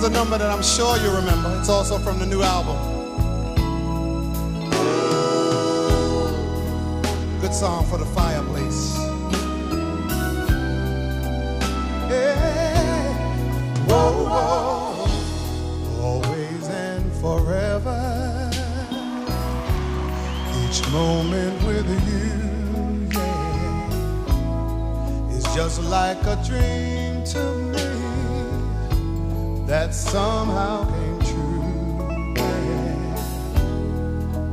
is a number that I'm sure you remember. It's also from the new album. Good song for the fireplace. Hey, whoa, whoa, always and forever. Each moment with you, yeah, is just like a dream to me that somehow came true.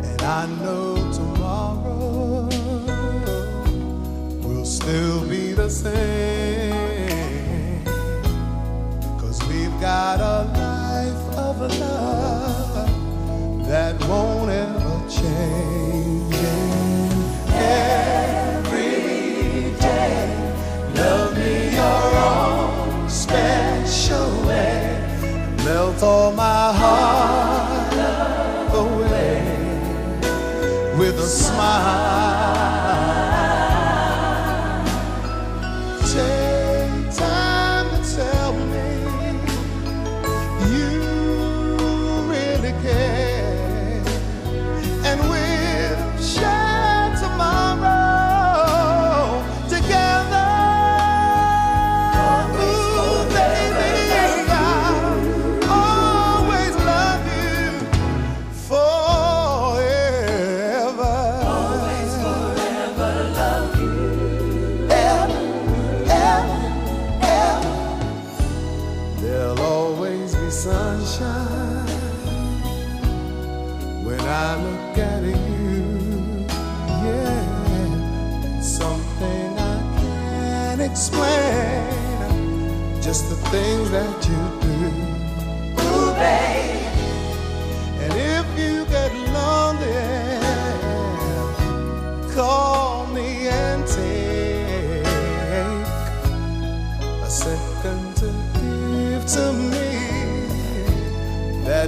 And I know tomorrow will still be the same. Melt all my heart away with a smile. When I look at you. Yeah, something I can't explain. Just the things that you do.